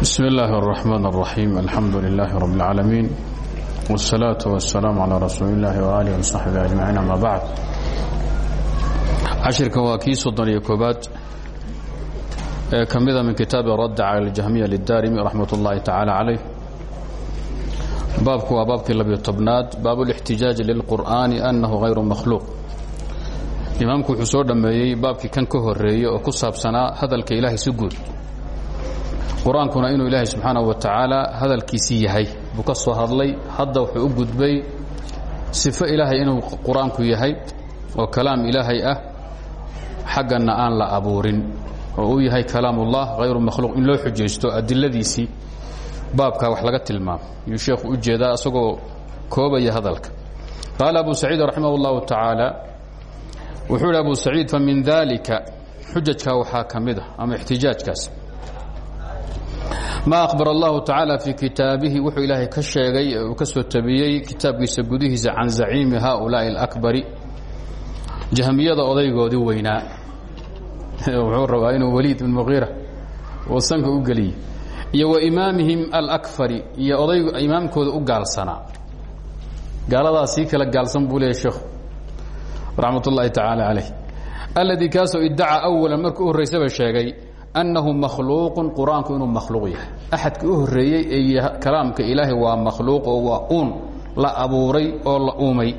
بسم الله الرحمن الرحيم الحمد لله رب العالمين والصلاة والسلام على رسول الله وآله وصحبه أجمعين أما بعد cashirka waa kii soddon iyo koobaad ee ka mida min kitaabi radd cala اljahmiya lidarimi raxmat اllahi tacaala calayh baabku waa baabkii labiyo tobnaad baab اlاxtijaaji lilqur'ani anahu hayru makhluuq imaamku wuxuu soo dhammeeyey baabkii kan ka horeeyey oo ku saabsanaa hadalka ilaahay si guud qur'aankuna inuu ilaahay subxaanaه wa tacaala hadalkiisii yahay. Buu ka soo hadlay hadda wuxuu u gudbay sifo ilaahay inuu qur'aanku yahay oo kalaam ilaahay ah xaggana aan la abuurin. Oo uu yahay kalaamullah hayru makhluuq in loo xujaysto adiladiisii. Baabkaa wax laga tilmaamo. Yuu sheekhu u jeedaa isagoo koobaya hadalka. Qaala abu saciid raximah اllahu tacaala wuxuu yidhi abu saciid famin dalika xujajkaa waxaa ka mid a ama ixtijaajkaas ma akhbar allahu tacaala fii kitaabihi wuxuu ilaahay ka sheegay uu ka soo tabiyey kitaabkiisa gudihiisa can zaciimi haulaai اlakbari jahmiyada odaygoodii weynaa. Wuxuu rabaa inuu waliid ibn muqiira uu sanka u geliyey. Iyo wa imaamihim alakfari iyo oday imaamkooda u gaalsanaa. Gaaladaas sii kala gaalsan buu leeyahy sheekhu raxmat ullaahi tacaala calayh alladii kaasoo iddacaa awalan markuu horraysaba sheegay annahu makhluuqun qur'aanku inuu makhluuq yahay. axadkii u horreeyey ee kalaamka ilaahay waa makhluuq oo waa uun la abuuray oo la uumay.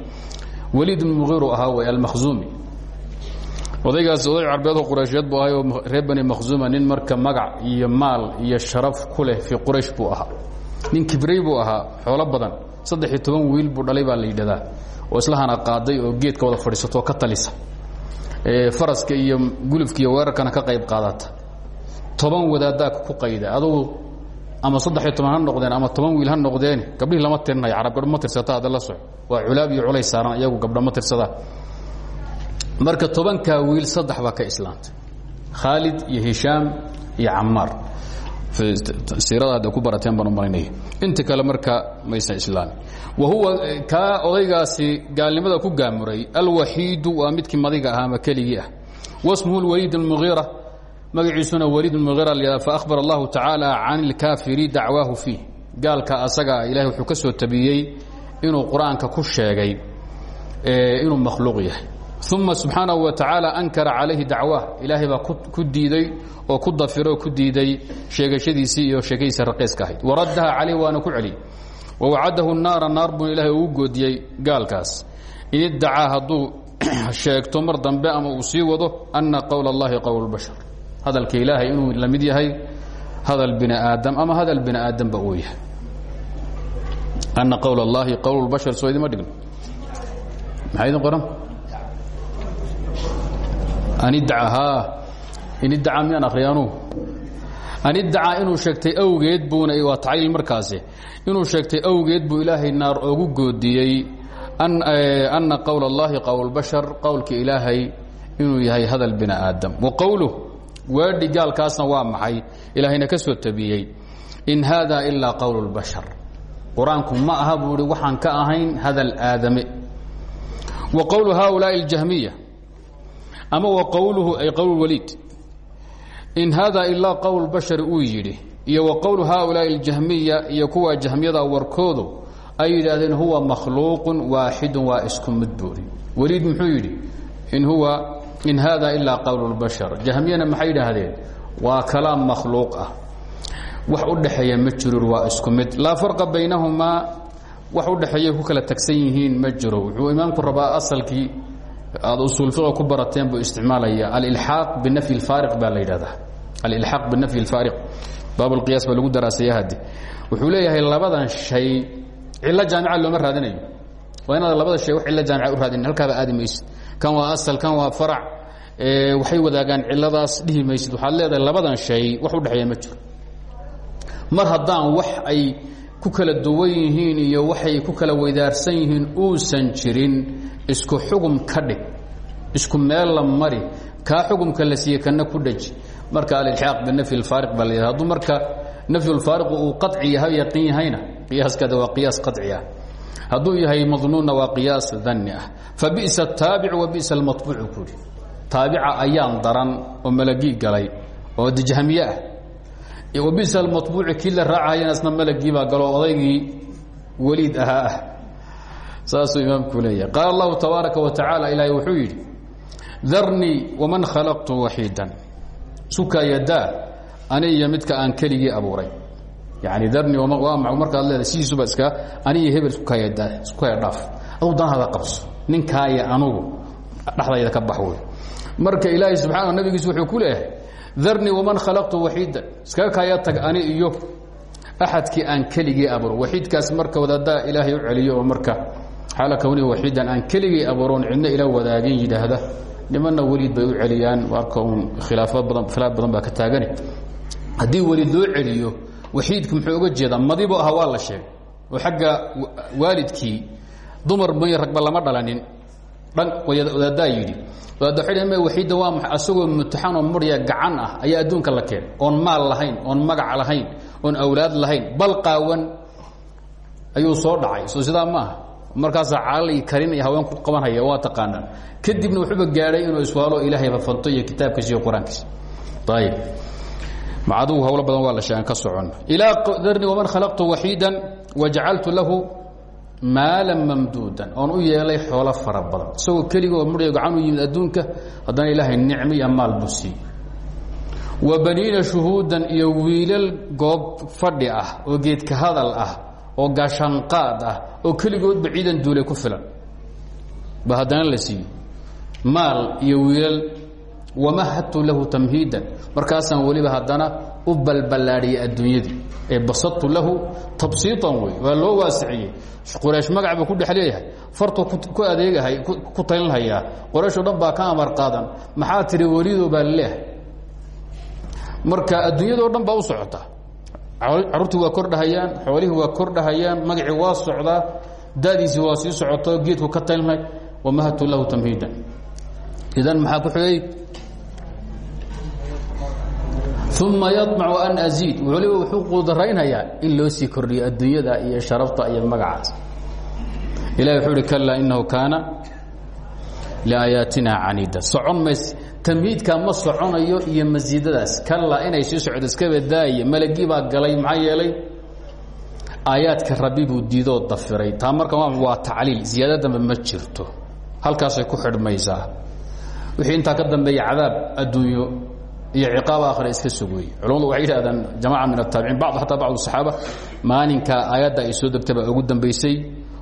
wliid bn muiru ahaa w almakhzumi odaygaas oday carbeedoo quraysheed buu ahay oo reer bani makhzuma nin marka magac iyo maal iyo sharaf ku leh fii quraysh buu ahaa nin kibrey buu ahaa xoolo badan saddex iyo toban wiil buu dhalay baa la yidhahdaa oo islahana qaaday oo geedka wada fadhiisatoo ka talisa faraska iyo gulufka iyo weerarkana ka qayb qaadata toban wadaaddaa ku qayda. Adugu ama saddex iyo toban ha noqdeen ama toban wiil ha noqdeen gabdhihii lama tirinayo carab gabdho ma tirsata hadda la soco. Waa culaab iyo culays saaran iyagu gabdho ma tirsadaan marka tobankaa wiil saddex baa ka islaamtay khaalid iyo hishaam iyo camaar siirada hadda ku barateen baan u malaynaya inta kale marka maysan islaamin wa huwa kaa odaygaasi gaalnimada ku gaamuray alwaxiidu waa midkii madiga ahaa ama keligii ah. Wasmuhu lwaliid اlmugiira magaciisuna waliid muira la faahbar allahu tacaala can ilkaafiri dacwaahu fiih gaalka asaga ilahay wuxuu ka soo tabiyey inuu qur'aanka ku sheegay inuu makhluuq yahay. Uma subxaanahu wa tacaala ankara calayhi dacwaah ilaahay baa ku diiday oo ku dafiray oo ku diiday sheegashadiisii iyo sheekadiisa raqiiska ahayd. Waraddaha calayh waana ku celiyey wawacadahu naara naar buu ilaahay ugu goodiyey gaalkaas. In iddacaa sheegto mar dambe ama uu sii wado ana qowla اllahi qowl bashar hadalka ilaahay inuu la mid yahay hadal bini aadam ama hadal bini aadamba uu yahay. Ana qowl اllahi qowl bashar soo idima dhigno maxaa idin qoran? An iddacahaa in iddacaa miyaan akhriyanu an iddacaa inuu sheegtay awgeed buuna waa tacliil markaasi. Inuu sheegtay awgeed buu ilaahay naar oogu goodiyey. Ana qowl اllahi qowl bashar qowlka ilaahay inuu yahay hadal bini aadam. Wa qowluh weedhi gaalkaasna waa maxay ilaahayna ka soo tabiyey in haada ilaa qowl اlbashar qur-aanku ma aha buu ihi waxaan ka ahayn hadal aadame wa qowlu haulaai اljahmiya ama wa qowluhu ay qowl waliid in haada ilaa qowl bashari uu yidhi iyo wa qowlu haulaai اljahmiya iyo kuwa jahmiyada warkoodu ay yidhaahdeen huwa makhluuqu waaxidu waa isku mid buuri waliid muxuu yidhi in huwa in hada ilaa qowl اlbashar jahmiyana maxay yidhaahdeen waa kalaam makhluuq ah wax u dhexeeya ma jiro waa isku mid laa farqa baynahumaa wax u dhexeeya ku kala tagsan yihiin ma jiro wuxuu imaamku rabaa asalkii aad usuul fiqa ku barateen buu isticmaalaya alilxaaq binafyi اlfaariq baa la yidhahdaa alilxaaq binafyi اlfaariq baab اlqiyaas baa lagu daraaseeya hadde wuxuu leeyahay labadan shay cilo jaamica looma raadinayo waa inaad labada shay wax cilo jaamica u raadinin halkaaba aadi maysid kan waa asal kan waa farac waxay wadaagaan ciladaas dhihi maysid. Waxaad leedahay labadan shay wax u dhexeeya ma jiro. Mar haddaan wax ay ku kala duwan yihiin iyo waxay ku kala weydaarsan yihiin uusan jirin isku xugum ka dhig isku meel la mari kaa xugumka la siiye kana ku dheji marka alilxaaq binafyi اlfaariq baa la yidhahda hadduu marka nafyu lfaariqu uu qaci yahay yaqiin yahayna qiyaaskaada waa qiyaas qaci ah hadduu yahay manuunna waa qiyaas dani ah. Fabisa taabic wa bisa mabuucu kuhi taabica ayaan daran oo malagii galay oo dijhamiye ah. Wabisa mabuuci kii la raacahayana isna malagiibaa galo odaygii weliid ahaa ah. Saasuu imaamku leeyahay. Qaala allahu tabaaraka wa tacaala ilaahay wuxuu yidhi darnii waman khalaqtu waxiidan. Sukaa yadaa aniga midka aan keligii abuuray yani darnii waa markaad leedahay sidiisuba iska ani iyo hebel sukayada sukaya dhaaf. Aduu danahada qabso ninkaaya anugu dhexdayda ka bax wey. Marka ilaahay subxaana nabigiisu wuxuu ku leeyahay darnii waman khalaqtu waxiidan. Iskaga kaya tag ani iyo axadkii aan keligii abuuro. Waxiidkaas marka wadaaddaa ilaahay u celiyo oo marka xaala kawnihi waxiidan aan keligii abuuroon cidna ila wadaagin yidhaahda. Nimanna weliid bay u celiyaan arka badan khilaaf badan baa ka taagani. Haddii weliid loo celiyo waxiidka muxuu oga jeedaa madibo aha waa la sheegay. Oo xagga waalidkii dumar may ragba lama dhalanin. Dhan wadaaddaa yidhi. Wadaadda waxiidda waa maxay asagoo mutaxan oo murya gacan ah ayaa adduunka la keen. Oon maal lahayn oon magac lahayn oon awlaad lahayn. Bal qaawan ayuu soo dhacay. Soo sidaa maaha markaasaa caalay karin iyo haween ku qabanhaya waa taqaanaan. Kadibna wuxuuba gaadhay inuu iswaalo ilaahay fafanto iyo kitaabkiisa iyo qur'aankiisa. Ayib adugu hawlo badan waa la sheegan ka socon. Ilaa darni waman khalaqtu waxiidan wajacaltu lahu maalan mamduudan. Oon u yeelay xoolo fara badan. Isagoo keligoo mudhiga gacan u yimid adduunka haddana ilaahay nicmo iyo maal buu wa baniina shuhuudan iyo wiilal goob fadhi ah oo geedka hadal ah oo gaashaanqaad ah oo keligoodba ciidan duulay ku filan. Ba haddana la siiyey. Maal iyo wiilal wamahadtu lahu tamhiidan markaasaan weliba haddana u balballaadhiyey adduunyadii. Ee basadtu lahu tabsiiطan wey waa loo waasiciyey. Qoraysh magac buu ku dhex leeyahay. Fartuu ku adeegahay ku talinhayaa qorayshoo dhan baa ka amar qaadan. Maxaa tiri welido baa la leeyahay marka adduunyadoo dhan baa u socota. Carruurtii waa kordhahayaan xoolihii waa kordhahayaan magacii waa socdaa dadiisii waa sii socoto geedku ka talinhay wamahadtu lahu tamhiidan. Idan maxaa ku xigay uma yaطmacu an aziid waliba wuxuu quudaraynhayaa in loo sii kordhiyo adduunyada iyo sharafta iyo magacaas ilahi wuxuu ihi kalaa inahu kaana liaayaatina caniida socon mays tamhiidkaa ma soconayo iyo masiidadaas kalaa inay sii socdo iskaba daaya malagii baa galay maxaa yeelay aayaadka rabbi buu diidoo dafiray taa marka waa tacliil ziyaado dambe ma jirto halkaasay ku xidhmaysaa wixii intaa ka dambeeya cadaab adduunyo iyo ciqaab aakhira iska sugooye culamadu waxay yidhahdaan jamaca min ataabiciin bacd xataa bacdu saxaaba maalinka aayadda ay soo degtay baa ugu dambaysay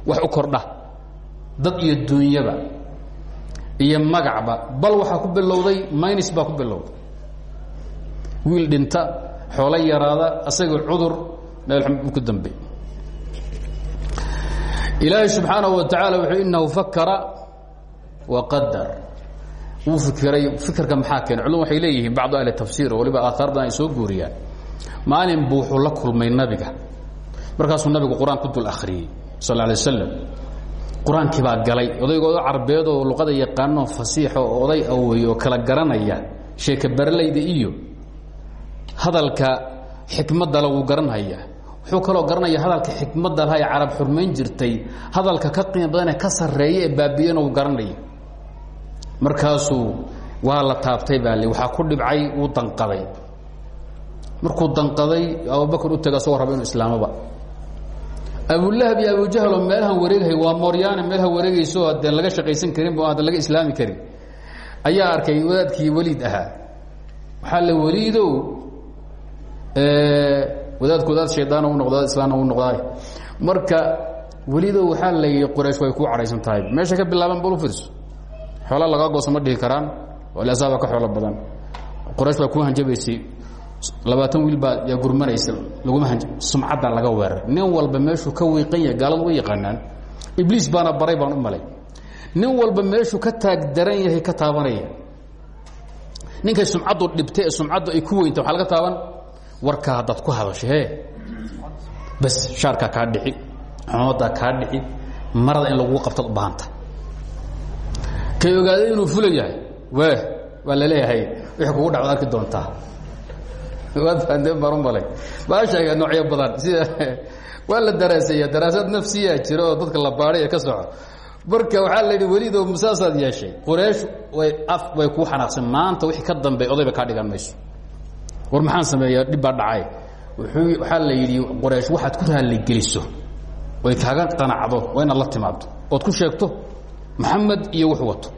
wax u kordha. Dad iyo duunyaba iyo magacba bal waxaa ku bilowday mynis baa ku bilowday. Wiil dhinta xoolo yaraada asagoo cudur ku dambeey ilaahay subxaanahu wa tacaala wuxuu inahu fakara waqadar wuu fikiray fikirka maxaa keenay culum waxay leeyihiin bacdu ahli tafsiir oo waliba aaaar badan guuriyaan. Maalin buu la kulmay nabiga. Markaasuu nabigu qur'aan dul akhriyey sal alay wasalam baa galay. Odaygooda carbeed oo luqada yaqaanoo fasiixa oo oday awey oo kala garanaya sheeka baralayda iyo hadalka xikmadala wuu garanhayaa wuxuu kaloo garanaya hadalka xikmadda laha carab xurmayn jirtay hadalka ka qiimo badanee ka sarreeya ee baabiyena wuu markaasuu waa la taabtay baa l waxaa ku dhibcay wuu danqaday. Markuu danqaday abubakar u taga asagoo raba inu islaamaba. Abulahab iyo abujahl oo meelahan wareeghay waa mooryaane meelaha wareegayso adeen laga shaqaysan karin o adan laga islaami karin. Ayaa arkay wadaadkii weliid ahaa. Waxaa la weliidow wadaadku wadaad shaydaan u noqda islaamna u noqdaay marka weliidow waxaa la yidhi qoraysh way kuu cadhaysan tahay. Meesha ka bilaaban bal u fiirso xoola lagaa goosa ma dhihi karaan asaaba ka xoolo badan. Qoraysh baa kuu hanjabaysay. Labaatan wiil baa yaa gurmanaysa laguma hanj sumcaddaa laga weeray nin walba meeshuu ka wiiqan yahay gaaladu way yaqaanaan. Ibliis baana baray baan u malay. Nin walba meeshuu ka taag daran yahay ka taabanaya ninkay sumcaddu dhibtay ee sumcaddu ay ku weynta waxaa laga taaban? Warkaa haddaad ku hadasho he bas shaarkaa kaa dhici. Xumoodaa kaa dhici. Marada in laguu qabtaad u baahanta kay ogaaday inuu fula yahay? W waa la leeyahay. Wixii kugu dhacdo arki doontaa. Waad fahanteen baan u malay baa sheega noocyo badan. Sida waa la daraaseeya daraasad nafsiyaa jira oo dadka la baadhay ee ka soco. Marka waxaa la yidhi welido musaasaad yeeshay. Quraysh way af way kuu xanaaqsan. Maanta wixii ka dambeey odayba kaa dhigan mayso. War maxaan sameeyaa? Dhib baa dhacay. Waxaa la yidhi qoraysh waxaad ku raalligeliso oy kaaga qanacdo. Waa inaad la timaado ood ku sheegto maxamed iyo wux wato.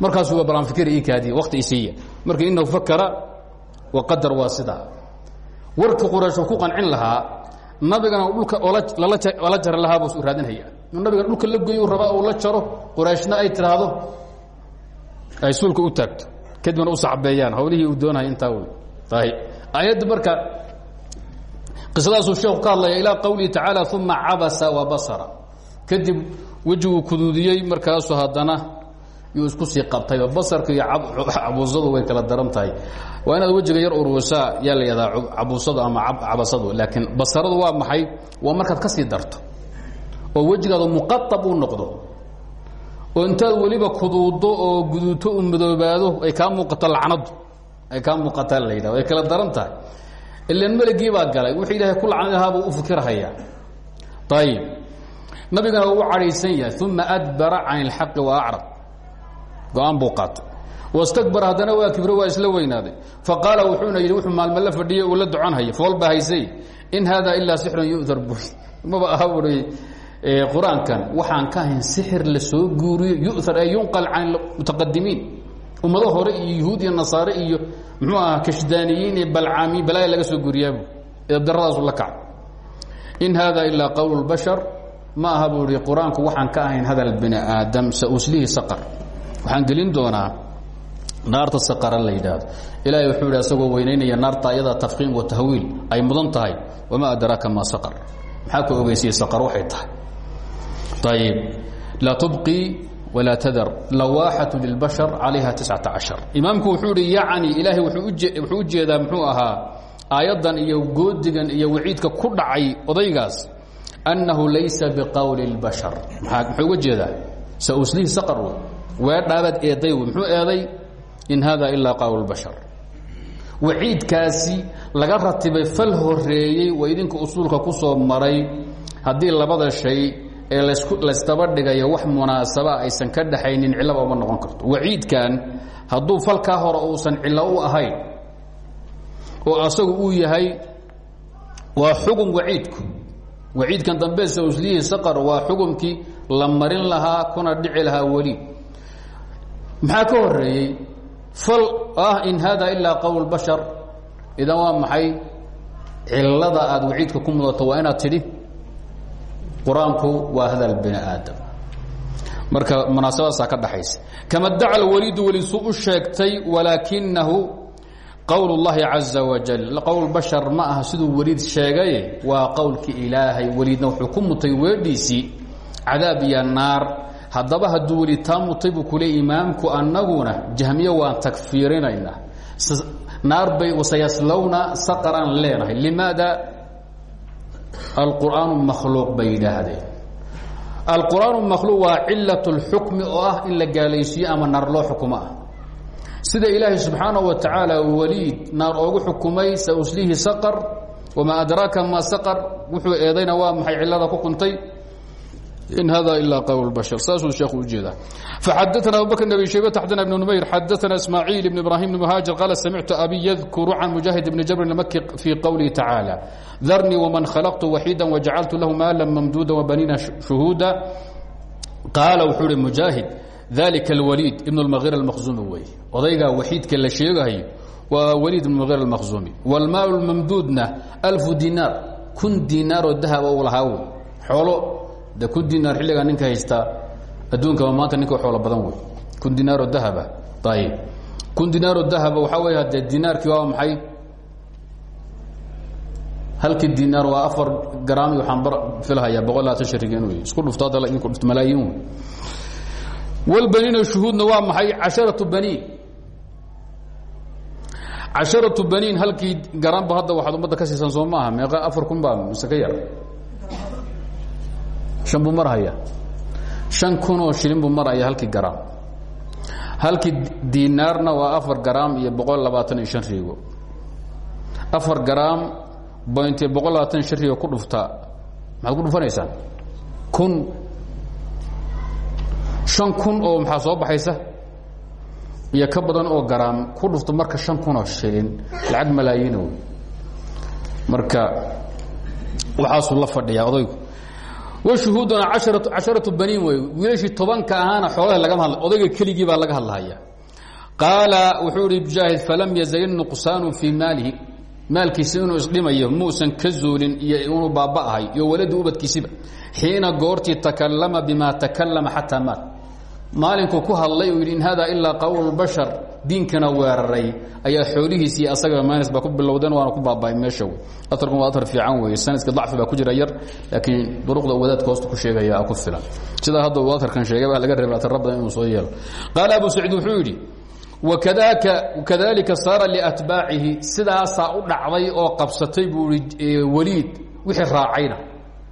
Markaasuu waa balaan fikr ii kaadiya wakti isiiya marka inahu fakara waqadar waa sidaa. Warka quraysh oo ku qancin lahaa nabigana dhulka lala jari lahaa buu raadinhaya inuu nabiga dhulka la goyo rabaa uu la jaro qurayshna ay tiraahdo ay suulka u taagto. Kadibna u sacbeeyaan hawlihii uu doonaya intaa wey ayb ayadda marka qisadaasuu sheekhu ka hadlaya ilaa qawlihi tacaala uma cabasa wabasara kadib wejiguu kuduudiyey markaasuu haddana yuu isku sii qabtayba basarka iyo cabusadu way kala daran waa inaad wejiga yar urursaa yaa la ama cabasadu laakiin basaradu waa maxay? Waa markaad ka sii darto. Oo wejigaadu muqaab uu noqdo. Oo intaad weliba kuduudo oo guduuto u ay kaa muuqato lacnadu. Ay kaa muuqataa la yidhah kala daran tahay. Ilan meligii galay. Wuxuu ilaahay ku lacni lahaa buu u fikirhayaa ayib nabigana uu cadhaysan yahay uma adbara can اlxaqi waacrad go'aan buu qaatay. Wastakbara haddana waa kibro isla weynaaday. Faqaala wuxuuna yidhi wuxuu maalme la fadhiyey uu la ducanhaya foolba haysay in hada ilaa sixrun yu'dar bu maba aha ui qur'aankan waxaan ka ahayn sixir la soo guuriyo yu'ar ee yunqal can mutaqadimiin ummado hore iyo yuhuud iyo iyo muxuu ahaa kashdaaniyiin iyo balcaamiin laga soo guuriyaabu eedarradaasu la kacay. In hada ilaa qowl اlbashar ma aha buu ihi qur'aanku waxaan ka ahayn hadal bini aadam sauslihi saqar. Waxaan gelin doonaa naarta saqara la yidhaahdo. Ilaahay wuxuu yidhi asagoo weynaynaya naarta ayadaa tafkiim wa tahwiil ay mudan tahay. Wamaa adraaka maa saqar. Maxaa ka ogeysiyey saqar waxay tahay? Ayib laa tubqii walaa tadar. Lawaaxatu lilbashar calayha tiscata cashar. Imaamku wuxuu ihi yacni ilaahay wuxuu u jeedaa muxuu ahaa aayaddan iyo goodigan iyo waciidka ku dhacay odaygaas annahu laysa biqowli اlbashar muxuu uga jeedaa sauslihi saqar wey weedhaabaad eeday muxuu eeday in hada ilaa qawl bashar waciidkaasi laga ratibay fal horeeyey waa idinka usuulka ku soo maray haddii labada shay ee laysdaba dhigayo wax munaasaba aysan ka dhaxaynin cillaba uma noqon karto waciidkan hadduu falkaa hore uusan cillo u ahayn oo asagu uu yahay waa xugun waciidku waciidkan dambe sawslihii saqar waa xukumkii la marin lahaa kuna dhici lahaa weli. Maxaa ka horeeyey fal ah in hada ilaa qowl bashar. Idan waa maxay? Cilada aad waciidka ku mudato waa inaad tidhi qur'aanku waa hadal bini aadam. Marka munaasabadaasaa ka dhaxaysa kama daca waliidu weliid su u sheegtay walaakinahu qowl اllahi caza wajal qowl bashar ma aha siduu weliid sheegaye waa qowlkii ilaahay weliidna wuxuu ku mutay weedhiisii cadaab iyo naar haddaba hadduu weli taa mutay buu kule imaamku annaguna jahmiye waan tagfiirinaynaa naar bay sayaslowna saqaraan leenahay limaada alqur'aanu makhluuq bay yidhaahdeen alqur'aanu makhluuq waa cilaة اlxukmi oo ah in la gaalaysiiyo ama naar loo xukumo ah sida ilaahay subxaanaه wa tacaala weliid naar oogu xukumay sauslihi saqar wamaa adraaka ma saqar wuxuu eedayna waa maxay cilada ku kuntay in hada ilaa qowl bashar. Saasuu sheekhu u jeedaa faxadaana abubakr bn abi shayba xadana ibn numayr xadaana ismaaciil ibn ibrahim bn muhaajir qaala samictu abi yadkuru can mujaahid bni jabrin lmaki fii qowlihi tacaala darnii wman khalaqtu waxiida wajacaltu lahu maala mamduuda wabaniina shuhuuda. Qaala wuxuu ihi mujaahid dalika alwaliid ibn اlmaghir almakhzumi wey. Odaygaa waxiidka la sheegahayo waa waliid ibn maghir almakhzumi. Wاlmaal mamduudna alfu dinaar kun dinaaroo dahaba u lahaa wey. Xoolo de kun dinaar xilligaa ninka haystaa adduunkaba maanta ninka xoolo badan wey. Kun dinaaroo dahaba ayib kun dinaaroo dahaba waxaa wey hadee dinaarkii waa maxay? Halkii dinaar waa afar garaam waxaan bar filhayaa boqol labaatan shariga inuu isku dhufto hadda idinku dhufto malaayiin wey walbaniina shuhuudna waa maxay? casharatu baniin. Casharatu baniin halkii garaanba hadda waxaad ummadda ka siisan soo maaha. Meeqa afar kun baa mise ka yar. Shan buu marhaya shan kunoo shilin buu maraya halkii garaam halkii dinaarna waa afar garaam iyo boqol labaatan iyo shan riigo afar garaam bointi boqol labaatan iyo shan riigo ku dhuftaa maxaad ku dhufanaysaan kun shan kun oo maxaa soo baxaysa? Iyo ka badan oo garaam. Ku dhufto marka shan kunoo shilin. Lacag malaayiina wey marka waxaasuu la fadhiyaa odaygu washuhuuduna casharatu baniin wey wiilashii tobanka ahaana xoolaha lagama hadla odayga keligii baa laga hadlahaya qaala wuxuu ihi mujaahid falam yazal nuqsaanu fii maalihi. Maalkiisa inuu isdhimayo muusan ka zuulin iyo inuu baaba'ahay iyo waladu ubadkiisiba. Xiina goortii takalama bima takalama xataa maal maalinkuu ku hadlay uu yidhi in hada ilaa qawl bashar. Diinkana weeraray. Ayaa xoolihiisii asaga maanis baa ku bilowdeen waana ku baaba'ay meesha aarkun waa aar fiican weeye. Sanadka dacfi baa ku jira yar laakiin duruqda wadaadka hoosta ku sheegaya ku filan. Sidaa hadda uu sheegay baa laga reebay atarra badan inuu soo yeelo. Qaala abu saciid wuxuu yidhi kadalika saara liatbaacihi. Sidaasaa u dhacday oo qabsatay buu i wixii raacayna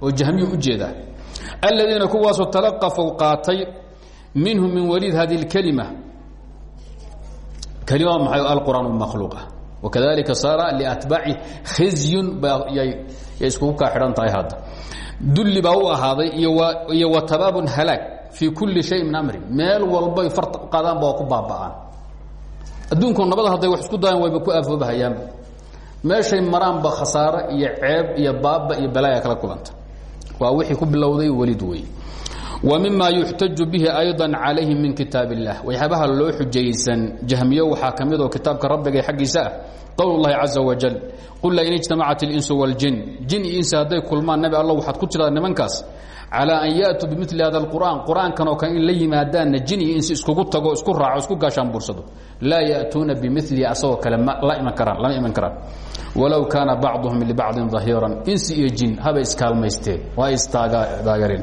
oo jahmiyu u jeedaa. Aladiina kuwaasoo talaqafow qaatay minhu min waliid hadi اlkelima kelima maxay alqur'aan makhluuqa. Wakadalika saara liatbaaci khizyun bayay iskugu kaa xidhan tahay hadda. Dulli baa u ahaaday iyo wa tabaabun halaag fii kulli shay min amri meel walbay far qaadaanba waa ku baaba'aan. Adduunku nabada hadday wax isku dayaan wayba ku aafoobahayaanba meeshay maraanba khasaare iyo ceeb iyo baaba iyo balaaya kala kulanta. Waa wixii ku bilowday welid wey mima yuxtaju bihi ayضa calayhim min kitaab اllah waxyaabaha loo xujaysan jahmiyo waxaa ka mid oo kitaabka rabbiga xaggiisa ah qowl اllahi caza wajal qul lain ijtamacat اlinsu wاljin jin iyo insi hadday kulmaan nabi alla waxaad ku tiradaa nimankaas calى an yaatuu bimili hada اqur'an qur'aankan oo kale in la yimaadaanna jin iyo insi iskugu tago isku raaco isku gaashaan buursado laa ya'tuuna bimilihi asagoo kale la iman karaan lama iman karaan walow kaana bacduhum libacdin dahiiran insi iyo jin habay iskaalmaysteen waa istaageereen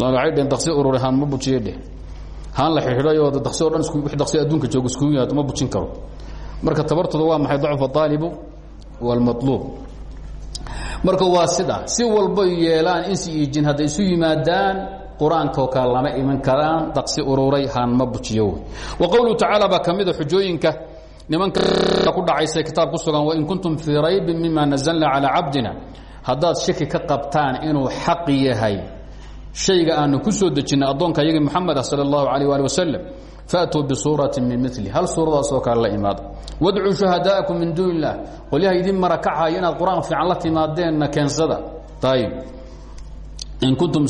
waxay dheen daksi ururi haan ma bujiye dheh haan la xidhiidhayoo daksi o dhan daksi adduunka jooga iskugu yimaado ma bujin karo marka tabartooda waa maxay dacfu aalibu wاlmaطluub marka waa sida si walbay yeelaan insi iyo jin hadday isu yimaadaan qur-aankoo kale lama iman karaan daqsi ururay haan ma bujiyo wa qowluhu tacaala baa ka mida xujooyinka nimanka ku dhacaysa kitaab ku sugan wain kuntum fii raybin mima nazalna calaa cabdina haddaad shaki ka qabtaan inuu xaq yahay shayga aanu ku soo dejinay addoonka yagii moxamed ah sal اllahu alayh ali wasalam faatuu bisuuratin min mili hal suuradaasoo kale la imaada wadcuu shuhadaa'akum min duuni illah qolyaha idin marakacaya inaad qur'aan fiican la timaadeenna keensada. Ayb in kuntum